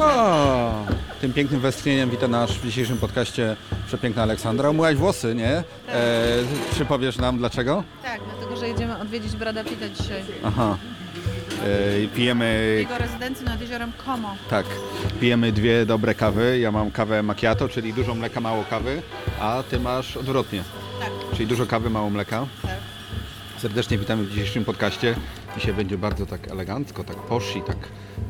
O, tym pięknym westchnieniem wita nasz w dzisiejszym podcaście przepiękna Aleksandra. Umyłaś włosy, nie? E, czy powiesz nam dlaczego? Tak, dlatego że jedziemy odwiedzić Brada Pitta dzisiaj. Aha. E, pijemy, Jego rezydencji nad jeziorem Como. tak, pijemy dwie dobre kawy. Ja mam kawę macchiato, czyli dużo mleka, mało kawy, a ty masz odwrotnie, Tak, czyli dużo kawy, mało mleka. tak. Serdecznie witamy w dzisiejszym podcaście. Dzisiaj będzie bardzo tak elegancko, tak poshi, tak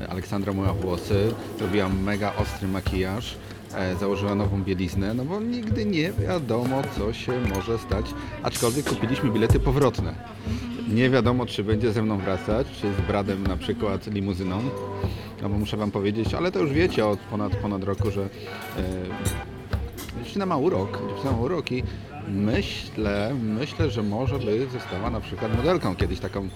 Aleksandra myła włosy, zrobiła mega ostry makijaż, e, założyła nową bieliznę, no bo nigdy nie wiadomo co się może stać, aczkolwiek kupiliśmy bilety powrotne. Nie wiadomo czy będzie ze mną wracać, czy z Bradem na przykład limuzyną, no bo muszę wam powiedzieć, ale to już wiecie od ponad, ponad roku, że e, Dziewczyna ma urok, dziewczyna ma urok i myślę, myślę, że może by została na przykład modelką kiedyś taką, e,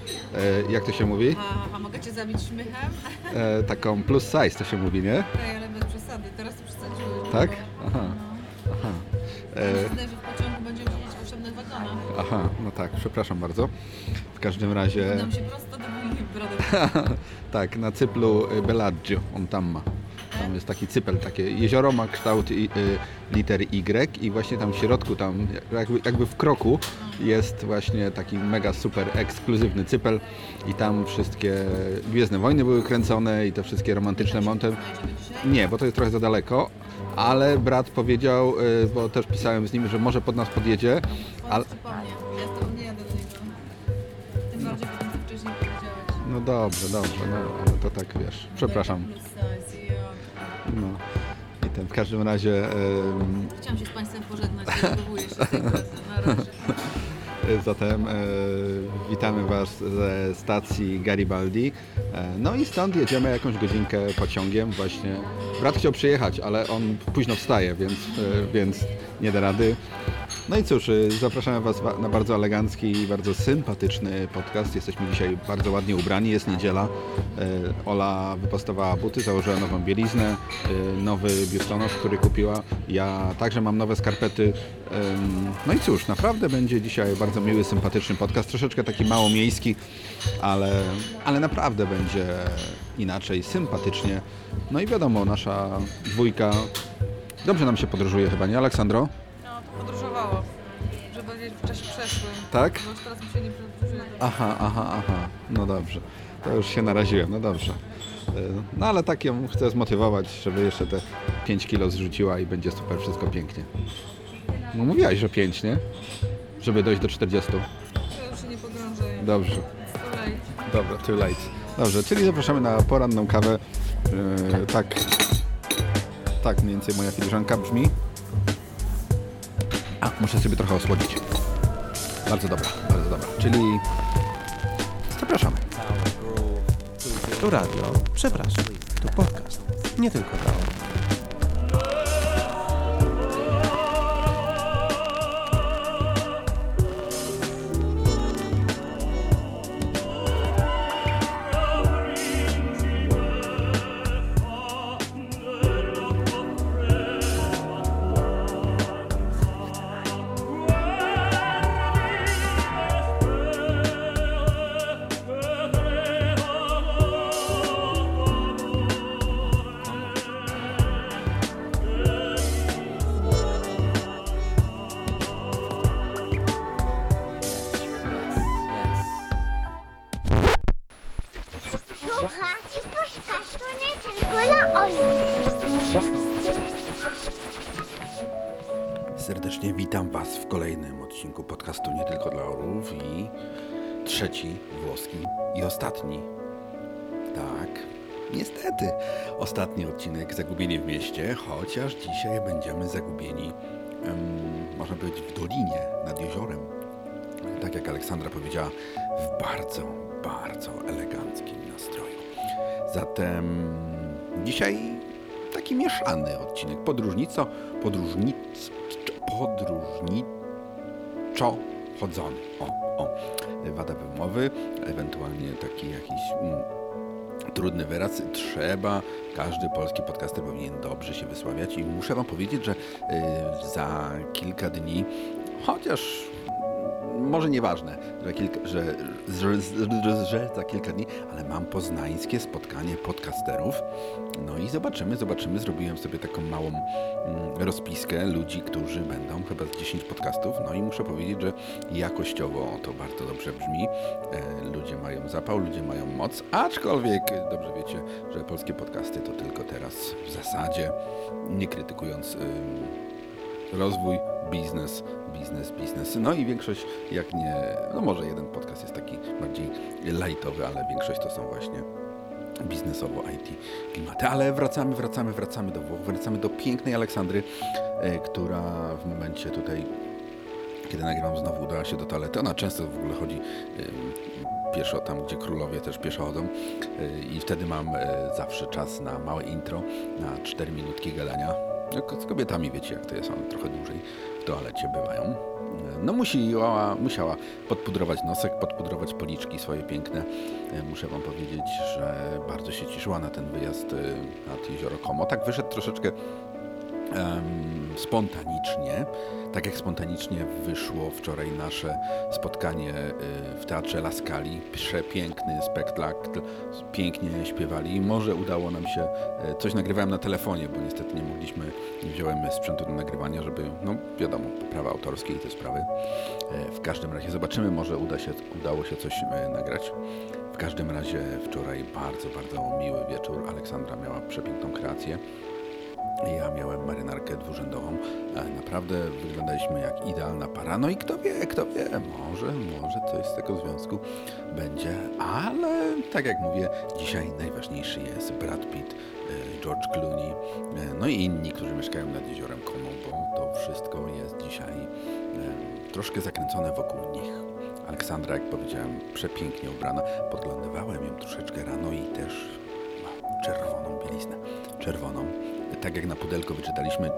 jak to się mówi, A, a mogę Cię zabić śmiechem? e, taką plus size to się mówi, nie? Tak, ale bez przesady. Teraz to przesadziły. Tak? Aha, aha. E, Myślę, że w pociągu będziemy siedzieć w osobnych wagonach. aha, no tak, przepraszam bardzo. W każdym razie, Udam się prosto do Willi Brada tak, na cyplu Bellagio, on tam ma. Tam jest taki cypel, takie jezioro ma kształt y, liter Y i właśnie tam w środku, tam jakby, jakby w kroku jest właśnie taki mega super ekskluzywny cypel i tam wszystkie Gwiezdne Wojny były kręcone i te wszystkie romantyczne monty. Nie, bo to jest trochę za daleko, ale brat powiedział, y, bo też pisałem z nim, że może pod nas podjedzie, ale no dobrze, dobrze, no ale to tak wiesz, przepraszam. No. I ten, w każdym razie em, Chciałam się z Państwem pożegnać, przygotowuję się z tej imprezy. Na razie. Zatem e, witamy Was ze stacji Garibaldi. E, no i stąd jedziemy jakąś godzinkę pociągiem właśnie. Brat chciał przyjechać, ale on późno wstaje, więc, e, więc nie da rady. No i cóż, e, zapraszamy Was wa- na bardzo elegancki i bardzo sympatyczny podcast. Jesteśmy dzisiaj bardzo ładnie ubrani, jest niedziela. Ola wypostowała buty, założyła nową bieliznę, nowy biustonosz, który kupiła. Ja także mam nowe skarpety. No i cóż, naprawdę będzie dzisiaj bardzo miły, sympatyczny podcast. Troszeczkę taki mało miejski, ale, ale naprawdę będzie inaczej, sympatycznie. No i wiadomo, nasza dwójka dobrze nam się podróżuje chyba, nie Aleksandro? No, to podróżowało, żeby powiedzieć w czasie przeszłym. Tak? Bo już teraz mi się nie przedłużyło. Aha, aha, aha. No dobrze. To już się naraziłem, no dobrze. E, No ale tak ją chcę zmotywować, żeby jeszcze te 5 kilo zrzuciła i będzie super, wszystko pięknie. No mówiłaś, że 5, nie? Żeby dojść do 40. Ja już się nie pogrążę. Dobrze. Dobra, too late. Dobrze, czyli zapraszamy na poranną kawę. E, tak. Tak mniej więcej moja filiżanka brzmi. A, muszę sobie trochę osłodzić. Bardzo dobra, bardzo dobra. Czyli zapraszamy. Tu radio, przepraszam, tu podcast, nie tylko dla i ostatni. Tak, niestety, ostatni odcinek Zagubieni w mieście, chociaż dzisiaj będziemy zagubieni, można powiedzieć, w dolinie, nad jeziorem. Tak jak Aleksandra powiedziała, w bardzo, bardzo eleganckim nastroju. Zatem dzisiaj taki mieszany odcinek. Podróżnico, podróżnic, podróżniczo O, o. Wada wymowy, ewentualnie taki jakiś mm, trudny wyraz. Trzeba, każdy polski podcaster powinien dobrze się wysławiać i muszę Wam powiedzieć, że y, za kilka dni, chociaż może nieważne, że, kilka, że, że, że, że za kilka dni, ale mam poznańskie spotkanie podcasterów. No i zobaczymy, zobaczymy. Zrobiłem sobie taką małą mm, rozpiskę ludzi, którzy będą, chyba z 10 podcastów. No i muszę powiedzieć, że jakościowo to bardzo dobrze brzmi. E, ludzie mają zapał, ludzie mają moc, aczkolwiek dobrze wiecie, że polskie podcasty to tylko teraz w zasadzie, nie krytykując rozwój, biznes, biznes, biznes. No i większość, jak nie, no może jeden podcast jest taki bardziej lightowy, ale większość to są właśnie biznesowo IT klimaty. Ale wracamy, wracamy, wracamy do Włoch, wracamy do pięknej Aleksandry, e, która w momencie tutaj, kiedy nagrywam znowu udała się do toalety. Ona często w ogóle chodzi pieszo tam, gdzie królowie też pieszo chodzą e, i wtedy mam e, zawsze czas na małe intro, na 4 minutki gadania. Z kobietami wiecie jak to jest, one trochę dłużej w toalecie bywają. No musiała, musiała podpudrować nosek, podpudrować policzki swoje piękne. E, Muszę Wam powiedzieć, że bardzo się cieszyła na ten wyjazd e, nad jezioro Como. Tak wyszedł troszeczkę spontanicznie, tak jak spontanicznie wyszło wczoraj nasze spotkanie e, w Teatrze Laskali. Przepiękny spektakl, pięknie śpiewali. Może udało nam się, e, coś nagrywałem na telefonie, bo niestety nie mogliśmy, nie wziąłem sprzętu do nagrywania, żeby, no wiadomo, prawa autorskie i te sprawy. E, W każdym razie zobaczymy, może uda się, udało się coś e, nagrać. W każdym razie wczoraj bardzo, bardzo miły wieczór. Aleksandra miała przepiękną kreację. Ja miałem marynarkę dwurzędową. Naprawdę wyglądaliśmy jak idealna para. No i kto wie, kto wie, może, może coś z tego związku będzie. Ale tak jak mówię, dzisiaj najważniejszy jest Brad Pitt, e, George Clooney, e, no i inni, którzy mieszkają nad jeziorem Como, bo to wszystko jest dzisiaj e, troszkę zakręcone wokół nich. Aleksandra, jak powiedziałem, przepięknie ubrana. Podglądywałem ją troszeczkę rano i też ma czerwoną bieliznę. Czerwoną. Tak jak na pudelku wyczytaliśmy,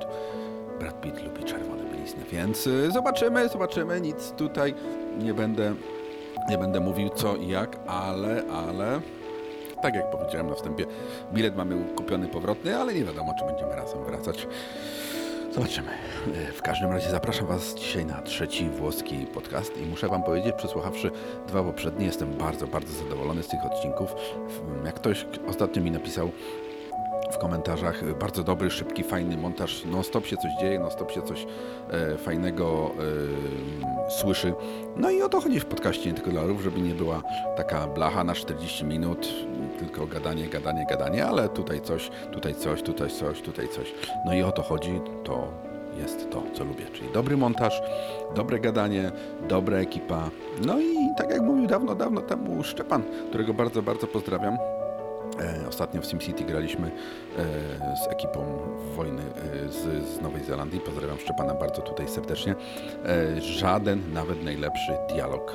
Brad Pitt lubi czerwone bielizny, więc y, zobaczymy, zobaczymy. Nic tutaj nie będę, nie będę mówił co i jak, ale, ale tak jak powiedziałem na wstępie, bilet mamy kupiony powrotny, ale nie wiadomo, czy będziemy razem wracać. Zobaczymy. E, W każdym razie zapraszam Was dzisiaj na trzeci włoski podcast i muszę Wam powiedzieć, przesłuchawszy dwa poprzednie, jestem bardzo, bardzo zadowolony z tych odcinków. Jak ktoś ostatnio mi napisał w komentarzach, bardzo dobry, szybki, fajny montaż, non-stop się coś dzieje, non-stop się coś e, fajnego e, słyszy. No i o to chodzi w podcaście, nie tylko dla orów, żeby nie była taka blacha na 40 minut, tylko gadanie, gadanie, gadanie, ale tutaj coś, tutaj coś, tutaj coś, tutaj coś. No i o to chodzi, to jest to, co lubię, czyli dobry montaż, dobre gadanie, dobra ekipa. No i tak jak mówił dawno, dawno temu Szczepan, którego bardzo, bardzo pozdrawiam. E, Ostatnio w SimCity graliśmy e, z ekipą wojny e, z, Nowej Zelandii. Pozdrawiam Szczepana bardzo tutaj serdecznie. Żaden, nawet najlepszy dialog,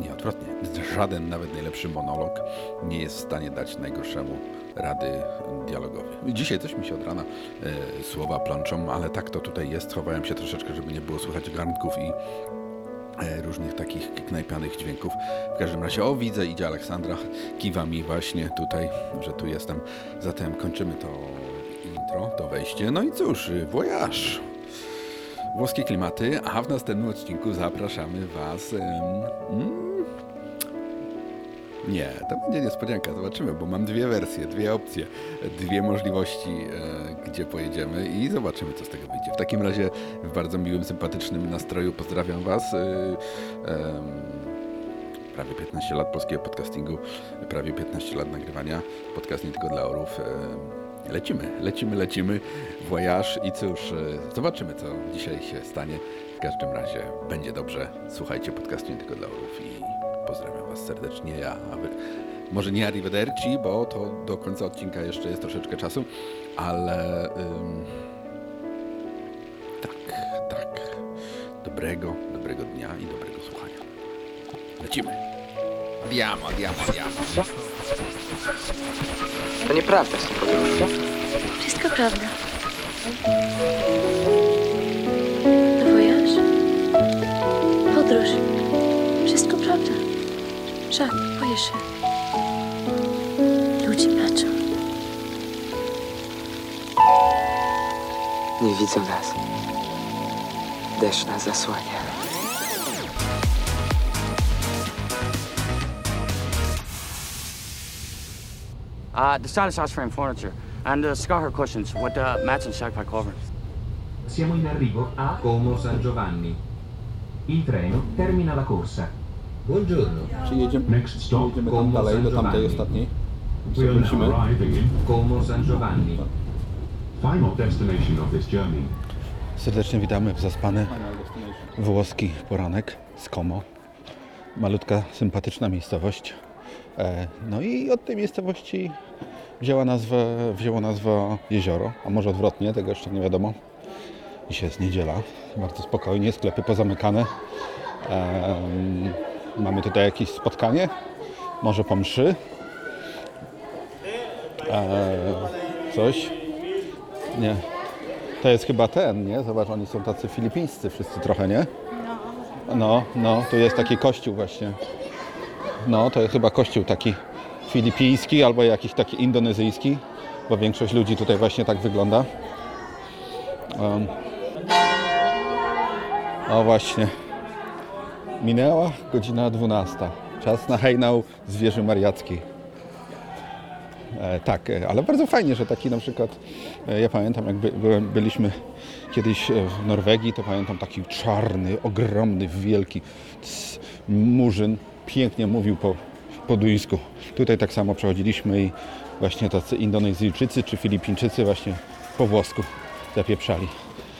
nie odwrotnie, żaden, nawet najlepszy monolog nie jest w stanie dać najgorszemu rady dialogowi. Dzisiaj coś mi się od rana słowa plączą, ale tak to tutaj jest. Chowałem się troszeczkę, żeby nie było słychać garnków i różnych takich knajpianych dźwięków. W każdym razie, o widzę, idzie Aleksandra, kiwa mi właśnie tutaj, że tu jestem. Zatem kończymy to intro, to wejście. No i cóż, voyage! Włoskie klimaty, a w następnym odcinku zapraszamy Was... mm, nie, to będzie niespodzianka, zobaczymy, bo mam dwie wersje, dwie opcje, dwie możliwości, e, gdzie pojedziemy i zobaczymy, co z tego wyjdzie. W takim razie w bardzo miłym, sympatycznym nastroju pozdrawiam Was. E, em, prawie 15 lat polskiego podcastingu, prawie 15 lat nagrywania. Podcast nie tylko dla orów. E, lecimy, lecimy, lecimy. Voyage i cóż, e, zobaczymy, co dzisiaj się stanie. W każdym razie będzie dobrze. Słuchajcie podcastu nie tylko dla orów i pozdrawiam Was serdecznie. Ja, a wy, może nie arrivederci, bo to do końca odcinka jeszcze jest troszeczkę czasu, ale ym, tak, tak. Dobrego, dobrego dnia i dobrego słuchania. Lecimy. Diamo, diamo, diamo. To nieprawda z tym. Wszystko prawda. że boję się. Ludzie patrzą. Nie widzą nas. Deszcz nas zasłania. Uh, the status house frame furniture and the scatter cushions with the matching shagpie covers. Siamo in arrivo a Como San Giovanni. Il treno termina la corsa. Buongiorno. Czy jedziemy, Next stop, jedziemy tam dalej, do tamtej ostatniej? Wrócimy? Como San Giovanni. Final destination of this journey. Serdecznie witamy w zaspany włoski poranek z Como. Malutka, sympatyczna miejscowość. E, No i od tej miejscowości wzięła nazwę, wzięło nazwę jezioro, a może odwrotnie, tego jeszcze nie wiadomo. Dzisiaj jest niedziela, bardzo spokojnie, sklepy pozamykane. Em, Mamy tutaj jakieś spotkanie, może po mszy. E, Coś? Nie, to jest chyba ten, nie? Zobacz, oni są tacy filipińscy wszyscy trochę, nie? No, no, tu jest taki kościół właśnie. No, to jest chyba kościół taki filipiński albo jakiś taki indonezyjski, bo większość ludzi tutaj właśnie tak wygląda. Um. O właśnie. Minęła godzina 12. Czas na hejnał zwierzy mariackiej. E, tak, e, ale bardzo fajnie, że taki na przykład, e, ja pamiętam jak by, byłem, byliśmy kiedyś e, w Norwegii, to pamiętam taki czarny, ogromny, wielki cs, murzyn, pięknie mówił po, po duńsku. Tutaj tak samo przechodziliśmy i właśnie tacy Indonezyjczycy czy Filipińczycy właśnie po włosku zapieprzali.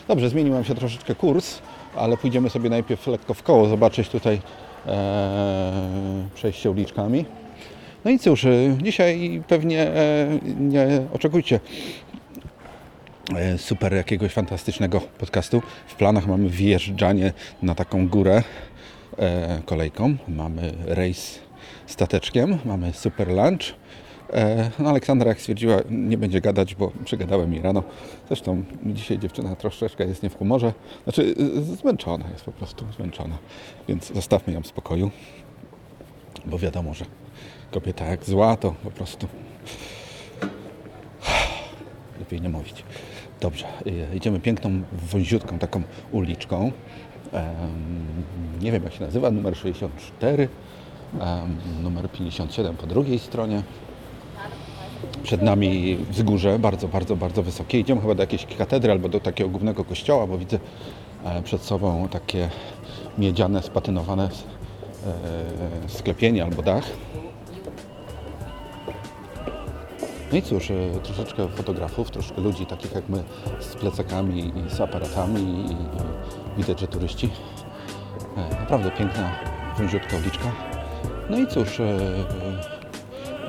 Dobrze, zmienił nam się troszeczkę kurs, ale pójdziemy sobie najpierw lekko w koło, zobaczyć tutaj e, przejście uliczkami. No i cóż, y, dzisiaj pewnie e, nie oczekujcie e, super jakiegoś fantastycznego podcastu. W planach mamy wjeżdżanie na taką górę e, kolejką. Mamy rejs stateczkiem, mamy super lunch. E, No Aleksandra jak stwierdziła, nie będzie gadać, bo przegadałem jej rano. Zresztą dzisiaj dziewczyna troszeczkę jest nie w humorze. Znaczy zmęczona jest po prostu, zmęczona. Więc zostawmy ją w spokoju bo wiadomo, że kobieta jak zła, to po prostu lepiej nie mówić. Dobrze, y, idziemy piękną, wąziutką taką uliczką. Nie wiem jak się nazywa, numer 64, em, numer 57 po drugiej stronie. Przed nami wzgórze, bardzo, bardzo, bardzo wysokie. Idziemy chyba do jakiejś katedry albo do takiego głównego kościoła, bo widzę e, przed sobą takie miedziane, spatynowane e, sklepienie albo dach. No i cóż, e, troszeczkę fotografów, troszkę ludzi takich jak my z plecakami i z aparatami i, widać, że turyści. Naprawdę piękna, wąziutka uliczka. No i cóż,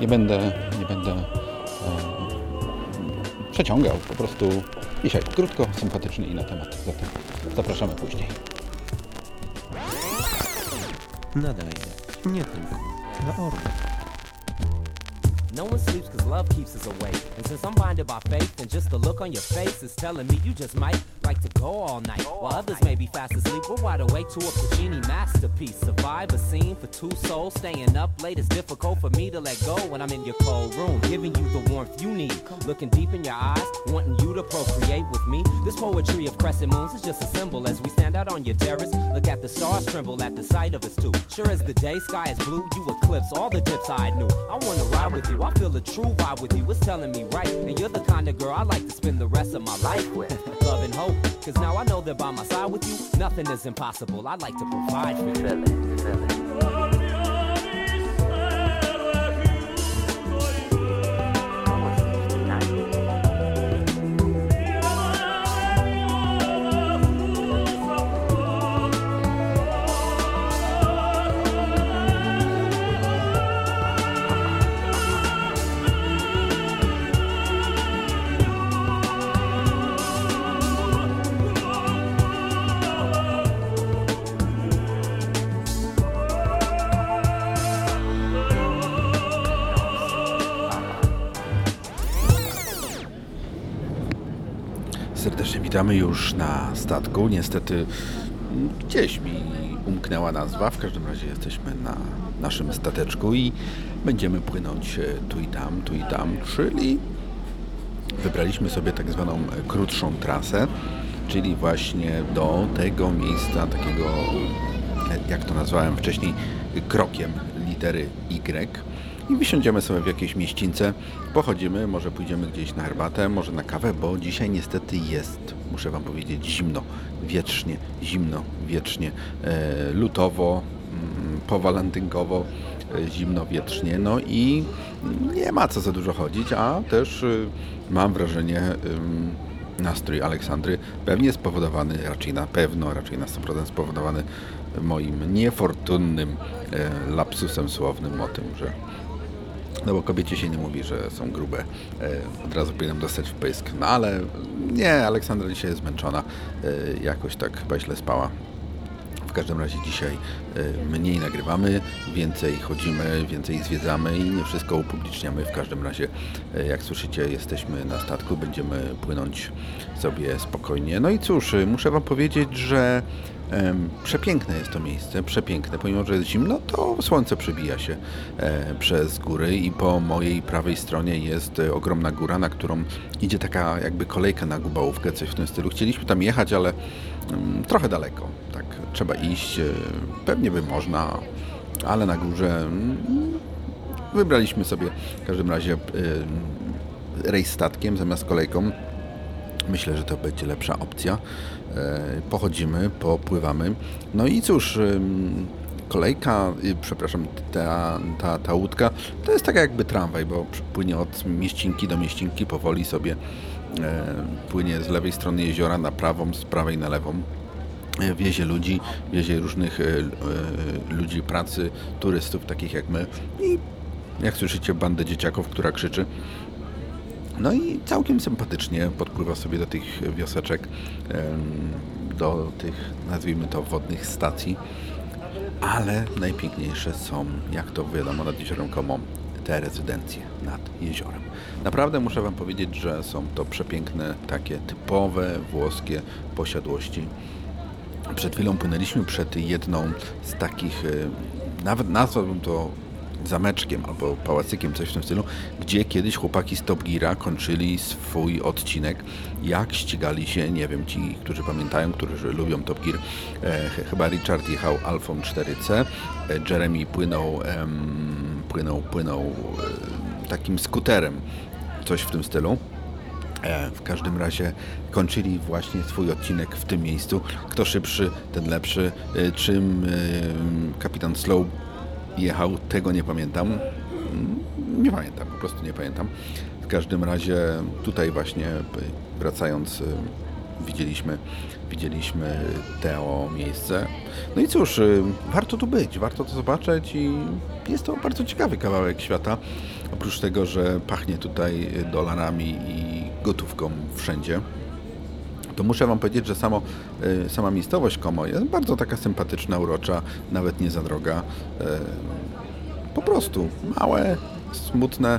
nie będę, nie będę przeciągał, po prostu dzisiaj krótko, sympatycznie i na temat. Zatem zapraszamy później. Nadaje nie tylko dla orłów. No one sleeps cause love keeps us awake. And since I'm blinded by faith, then just the look on your face is telling me you just might like to go all night. While others may be fast asleep, we're wide awake to a Puccini masterpiece. Survive a scene for two souls. Staying up late is difficult for me to let go when I'm in your cold room, giving you the warmth you need. Looking deep in your eyes, wanting you to procreate with me. This poetry of crescent moons is just a symbol as we stand out on your terrace. Look at the stars tremble at the sight of us two. Sure as the day sky is blue, you eclipse all the dips I knew. I wanna ride with you, I feel a true vibe with you. It's telling me right, and you're the kind of girl I like to spend the rest of my life with. Love hope, cause now I know that by my side with you, nothing is impossible. I like to provide for you. Witamy już na statku. Niestety mm, gdzieś mi umknęła nazwa. W każdym razie jesteśmy na naszym stateczku i będziemy płynąć e, tu i tam, tu i tam, czyli wybraliśmy sobie tak zwaną e, krótszą trasę, czyli właśnie do tego miejsca takiego, e, jak to nazwałem wcześniej, krokiem litery Y. i wysiądziemy sobie w jakiejś mieścińce, pochodzimy, może pójdziemy gdzieś na herbatę, może na kawę, bo dzisiaj niestety jest, muszę Wam powiedzieć, zimno, wietrznie, zimno, wiecznie, e, lutowo, mm, powalentynkowo, e, zimno, wietrznie, no i nie ma co za dużo chodzić, a też y, mam wrażenie, nastrój Aleksandry pewnie spowodowany, raczej na pewno, raczej na 100% spowodowany moim niefortunnym e, lapsusem słownym o tym, że no bo kobiecie się nie mówi, że są grube. E, od razu powinienem dostać w pysk. No ale nie, Aleksandra dzisiaj jest zmęczona. E, jakoś tak chyba źle spała. W każdym razie dzisiaj e, mniej nagrywamy, więcej chodzimy, więcej zwiedzamy i nie wszystko upubliczniamy. W każdym razie, jak słyszycie, jesteśmy na statku, będziemy płynąć sobie spokojnie. No i cóż, muszę Wam powiedzieć, że przepiękne jest to miejsce, przepiękne. Pomimo, że jest zimno, to słońce przebija się e, przez góry i po mojej prawej stronie jest e, ogromna góra, na którą idzie taka jakby kolejka na Gubałówkę, coś w tym stylu. Chcieliśmy tam jechać, ale trochę daleko. Tak, trzeba iść. e, Pewnie by można, ale na górze mm, wybraliśmy sobie w każdym razie rejs statkiem zamiast kolejką. Myślę, że to będzie lepsza opcja. E, Pochodzimy, popływamy. No i cóż, kolejka, y, przepraszam, ta, ta, ta łódka to jest tak jakby tramwaj, bo płynie od mieścinki do mieścinki, powoli sobie e, płynie z lewej strony jeziora na prawą, z prawej na lewą. E, Wiezie ludzi, wiezie różnych ludzi pracy, turystów takich jak my i jak słyszycie bandę dzieciaków, która krzyczy. No i całkiem sympatycznie podpływa sobie do tych wioseczek, do tych, nazwijmy to, wodnych stacji. Ale najpiękniejsze są, jak to wiadomo, nad jeziorem Como, te rezydencje nad jeziorem. Naprawdę muszę Wam powiedzieć, że są to przepiękne, takie typowe włoskie posiadłości. Przed chwilą płynęliśmy przed jedną z takich, nawet nazwałbym to zameczkiem albo pałacykiem, coś w tym stylu, gdzie kiedyś chłopaki z Top Geara kończyli swój odcinek, jak ścigali się, nie wiem, ci, którzy pamiętają, którzy lubią Top Gear, e, ch- chyba Richard jechał Alfą 4C, e, Jeremy płynął, płynął, płynął e, takim skuterem, coś w tym stylu. E, W każdym razie kończyli właśnie swój odcinek w tym miejscu. Kto szybszy, ten lepszy. E, Czym e, kapitan Slow jechał, tego nie pamiętam. Mm, Nie pamiętam, po prostu nie pamiętam. W każdym razie tutaj właśnie e, wracając e, widzieliśmy, widzieliśmy to miejsce. No i cóż, e, warto tu być, warto to zobaczyć i jest to bardzo ciekawy kawałek świata. Oprócz tego, że pachnie tutaj dolarami i gotówką wszędzie to muszę Wam powiedzieć, że samo, y, sama miejscowość Como jest bardzo taka sympatyczna, urocza, nawet nie za droga. Y, Po prostu małe, smutne,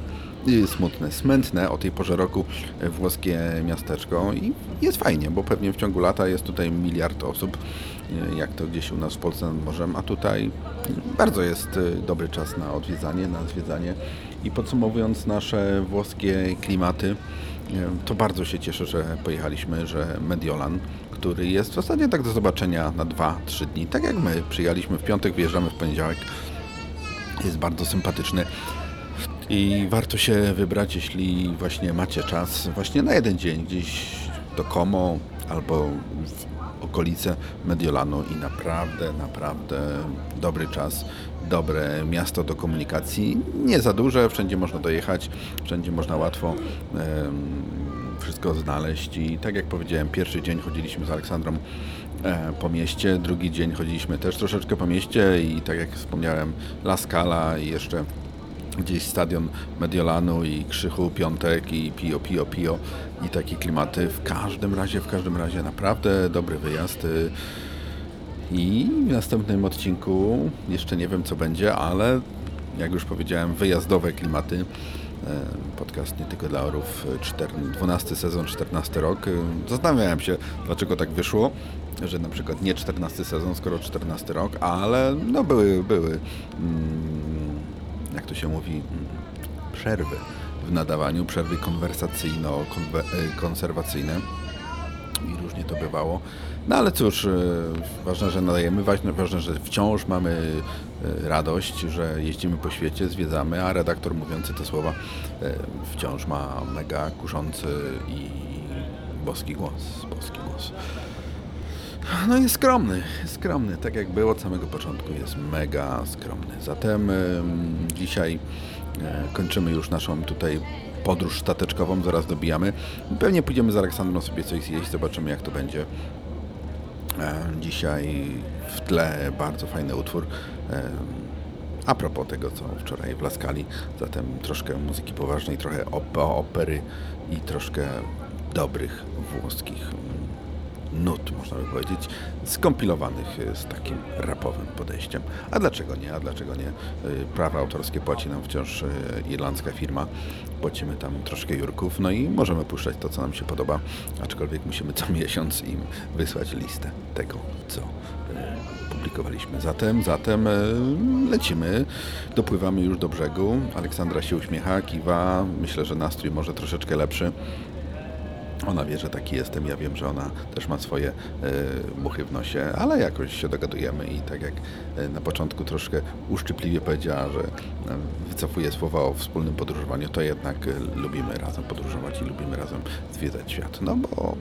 smutne, smętne o tej porze roku y, włoskie miasteczko i jest fajnie, bo pewnie w ciągu lata jest tutaj miliard osób, jak to gdzieś u nas w Polsce nad morzem, a tutaj bardzo jest dobry czas na odwiedzanie, na zwiedzanie i podsumowując nasze włoskie klimaty, to bardzo się cieszę, że pojechaliśmy, że Mediolan, który jest w zasadzie tak do zobaczenia na 2-3 dni, tak jak my przyjechaliśmy w piątek, wyjeżdżamy w poniedziałek, jest bardzo sympatyczny. I warto się wybrać, jeśli właśnie macie czas, właśnie na jeden dzień gdzieś do Como albo w okolice Mediolanu i naprawdę, naprawdę dobry czas, dobre miasto do komunikacji, nie za duże, wszędzie można dojechać, wszędzie można łatwo wszystko znaleźć i tak jak powiedziałem, pierwszy dzień chodziliśmy z Aleksandrą e, po mieście, drugi dzień chodziliśmy też troszeczkę po mieście i tak jak wspomniałem, La Scala i jeszcze gdzieś stadion Mediolanu i Krzychu Piątek i Pio Pio Pio i takie klimaty. W każdym razie, w każdym razie naprawdę dobry wyjazd. I w następnym odcinku jeszcze nie wiem co będzie, ale jak już powiedziałem, wyjazdowe klimaty. E, Podcast nie tylko dla orów, e, cztern- 12 sezon, 14 rok. Zastanawiałem się, dlaczego tak wyszło, że na przykład nie 14 sezon, skoro 14 rok, ale no były, były, mm, jak to się mówi, mm, przerwy w nadawaniu, przerwy konwersacyjno-konserwacyjne. i różnie to bywało. No ale cóż, e, ważne, że nadajemy, ważne, ważne, że wciąż mamy e, radość, że jeździmy po świecie, zwiedzamy, a redaktor mówiący te słowa e, wciąż ma mega kuszący i boski głos, boski głos. No jest skromny, skromny, tak jak było od samego początku, jest mega skromny. Zatem em, dzisiaj e, kończymy już naszą tutaj podróż stateczkową, zaraz dobijamy. Pewnie pójdziemy z Aleksandrą sobie coś zjeść, zobaczymy jak to będzie. E, Dzisiaj w tle bardzo fajny utwór. A propos tego, co wczoraj w Laskali, zatem troszkę muzyki poważnej, trochę op- opery i troszkę dobrych włoskich nut, można by powiedzieć, skompilowanych e, z takim rapowym podejściem. A dlaczego nie? A dlaczego nie? E, Prawa autorskie płaci nam wciąż e, irlandzka firma. Płacimy tam troszkę jurków, no i możemy puszczać to, co nam się podoba, aczkolwiek musimy co miesiąc im wysłać listę tego, co publikowaliśmy. Zatem, zatem lecimy, dopływamy już do brzegu. Aleksandra się uśmiecha, kiwa. Myślę, że nastrój może troszeczkę lepszy. Ona wie, że taki jestem, ja wiem, że ona też ma swoje e, muchy w nosie, ale jakoś się dogadujemy i tak jak e, na początku troszkę uszczypliwie powiedziała, że e, wycofuje słowa o wspólnym podróżowaniu, to jednak lubimy razem podróżować i lubimy razem zwiedzać świat. No bo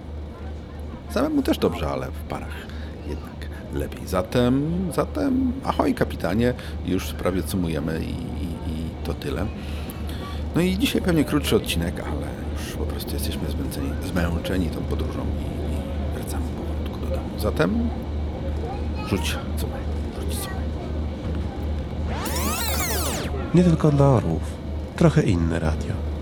samemu też dobrze, ale w parach jednak lepiej. Zatem, zatem ahoj kapitanie, już prawie sumujemy i, i, i to tyle. No i dzisiaj pewnie krótszy odcinek, ale już po prostu jesteśmy zmęczeni, zmęczeni tą podróżą i, i wracamy powolutku do domu. Zatem rzuć co rzuć co Nie tylko dla orłów. Trochę inne radio.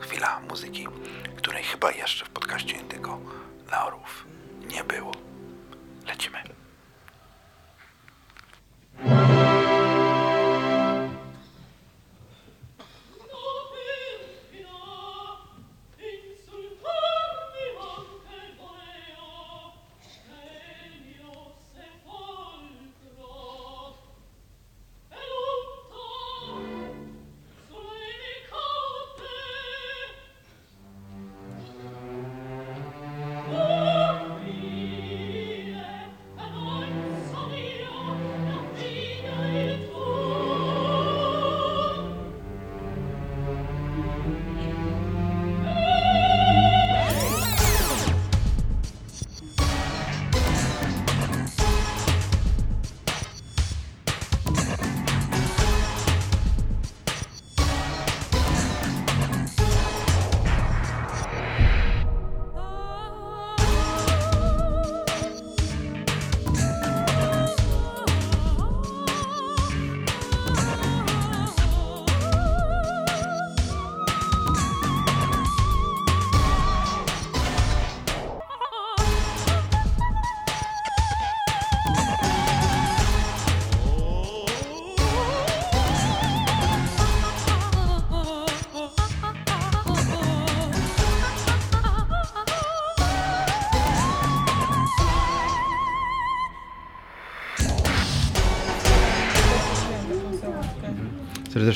Chwila muzyki, której chyba jeszcze w podcaście Indygo dla orłów nie było. Lecimy.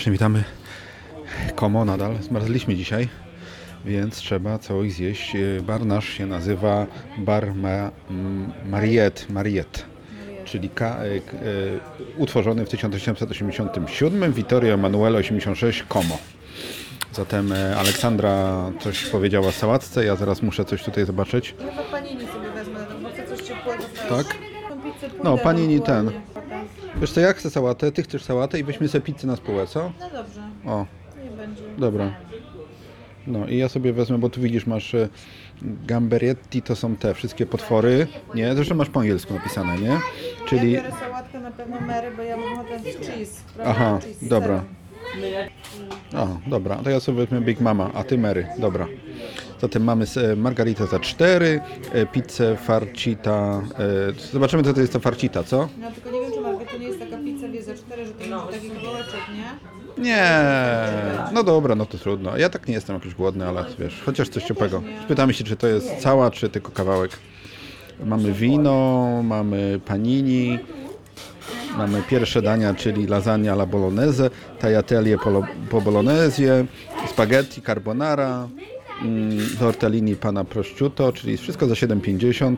Serdecznie witamy. Komo nadal. Zmarzliśmy dzisiaj, więc trzeba coś zjeść. E, Bar nasz się nazywa Bar Ma, M- Mariette, Mariette, czyli ka, e, e, utworzony w 1887, Vittorio Emanuele 86, Como. Zatem e, Aleksandra coś powiedziała o sałatce, ja zaraz muszę coś tutaj zobaczyć. Ja to panini sobie wezmę na to, bo chcę coś ciepłego. Tak? No, panini ten. Wiesz co, ja chcę sałatę, ty chcesz sałatę i weźmy sobie pizzę na spółę, co? No dobrze, O, nie będzie. dobra. No i ja sobie wezmę, bo tu widzisz, masz e, gamberetti, to są te wszystkie potwory, nie? Zresztą masz po angielsku napisane, nie? Czyli, Ja biorę sałatkę na pewno Mary, bo ja mam ochotę cheese. prawda? Aha, Cheese z dobra. serem. o, dobra, to ja sobie wezmę Big Mama, a ty Mary, dobra. Zatem mamy e, margarita za 4, e, pizzę farcita, e, zobaczymy co to jest to farcita, co? No tylko nie wiem, czy Margaret to nie jest taka pizza wie za cztery, że to będzie taki kawałeczek, nie? Nie, no dobra, no to trudno. Ja tak nie jestem jakiś głodny, ale wiesz, chociaż coś ciepłego. Spytamy się, czy to jest cała, czy tylko kawałek. Mamy wino, mamy panini, mamy pierwsze dania, czyli lasagna alla bolognese, tagliatelle po bolognese, spaghetti carbonara, mm, tortellini pana prosciutto, czyli wszystko za 7,50.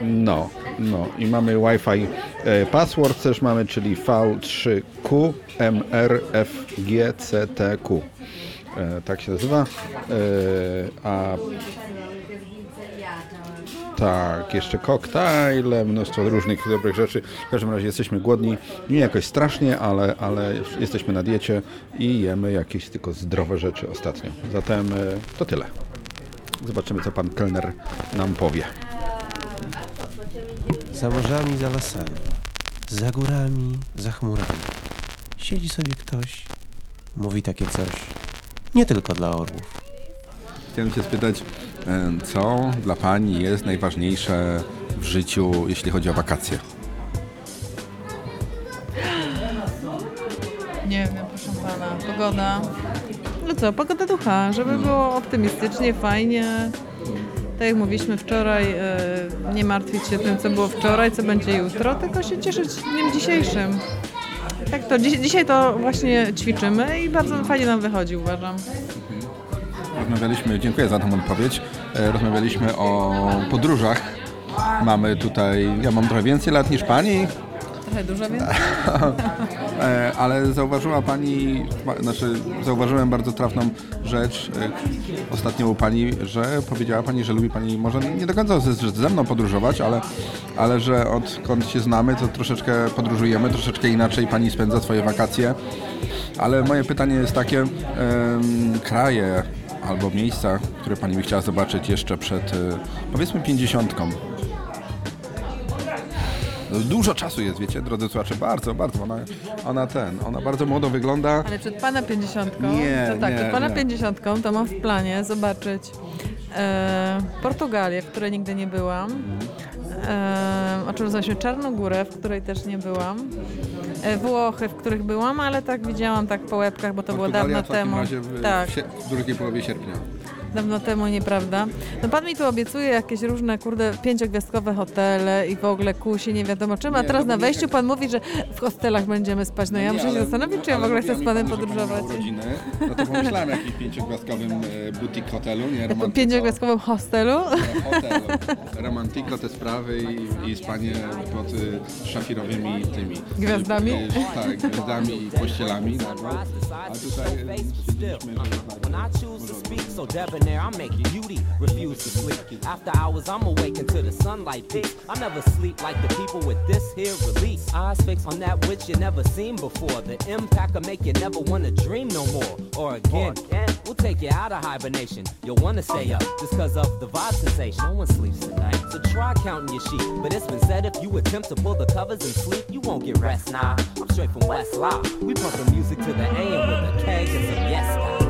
No, no i mamy Wi-Fi e, password też mamy, czyli V3Q MRFGCTQ. E, tak się nazywa. E, a tak, jeszcze koktajle, mnóstwo różnych dobrych rzeczy. W każdym razie jesteśmy głodni, nie jakoś strasznie, ale, ale jesteśmy na diecie i jemy jakieś tylko zdrowe rzeczy ostatnio. Zatem to tyle. Zobaczymy, co pan kelner nam powie. Za morzami, za lasami, za górami, za chmurami. Siedzi sobie ktoś, mówi takie coś. Nie tylko dla orłów. Chciałem się spytać, e, co dla Pani jest najważniejsze w życiu, jeśli chodzi o wakacje? Nie wiem, proszę pana. Pogoda. No co, pogoda ducha, żeby było optymistycznie, fajnie. Tak jak mówiliśmy wczoraj, e, nie martwić się tym, co było wczoraj, co będzie jutro, tylko się cieszyć dniem dzisiejszym. Tak to, dziś, dzisiaj to właśnie ćwiczymy i bardzo fajnie nam wychodzi, uważam. Rozmawialiśmy, dziękuję za tą odpowiedź. E, Rozmawialiśmy o podróżach. Mamy tutaj, ja mam trochę więcej lat niż Pani, Trochę dużo więcej. Ale zauważyła Pani, znaczy zauważyłem bardzo trafną rzecz e, ostatnio u Pani, że powiedziała Pani, że lubi Pani może nie do końca ze, ze mną podróżować, ale, ale że odkąd się znamy, to troszeczkę podróżujemy, troszeczkę inaczej Pani spędza swoje wakacje. Ale moje pytanie jest takie, em, kraje albo miejsca, które Pani by chciała zobaczyć jeszcze przed, e, powiedzmy, pięćdziesiątką. Dużo czasu jest, wiecie, drodzy słuchacze, bardzo, bardzo. Ona, ona ten, ona bardzo młodo wygląda. Ale przed pana pięćdziesiątką, Nie, to tak, nie, przed pana nie. pięćdziesiątką to mam w planie zobaczyć e, Portugalię, w której nigdy nie byłam. E, o czym rozmawialiśmy, Czarnogórę, w której też nie byłam. E, Włochy, w których byłam, ale tak widziałam tak po łebkach, bo to było dawno temu. tak, w drugiej połowie sierpnia. Dawno temu, nieprawda. No pan mi tu obiecuje jakieś różne, kurde, pięciogwiazdkowe hotele i w ogóle kusi, nie wiadomo czym, a Nie, teraz to na nie wejściu pan mówi, że w hostelach będziemy spać. No ja muszę się zastanowić, czy ja w ogóle chcę z panem podróżować. Urodziny, no to pomyślałem o jakimś pięciogwiazdkowym e, boutique hotelu, nie? Po Romantico. pięciogwiazdkowym hostelu. Hotel. Romantico, te sprawy i, i spanie pod y, szafirowymi tymi... Gwiazdami? Y, tak, gwiazdami i pościelami. Tak, a tutaj y, stwierdziliśmy, że When I choose to speak so debonair, I make beauty refuse to sleep. After hours, I'm awakened to the sunlight peaks. I never sleep like the people with this here release. Eyes fixed on that which you never seen before. The impact will make you never wanna dream no more. Or again, we'll take you out of hibernation. You'll wanna stay up just cause of the vibe sensation. No one sleeps tonight, so try counting your sheep. But it's been said if you attempt to pull the covers and sleep, you won't get rest. Nah, I'm straight from West Lie. We pumping music to the AM with a keg and some yes.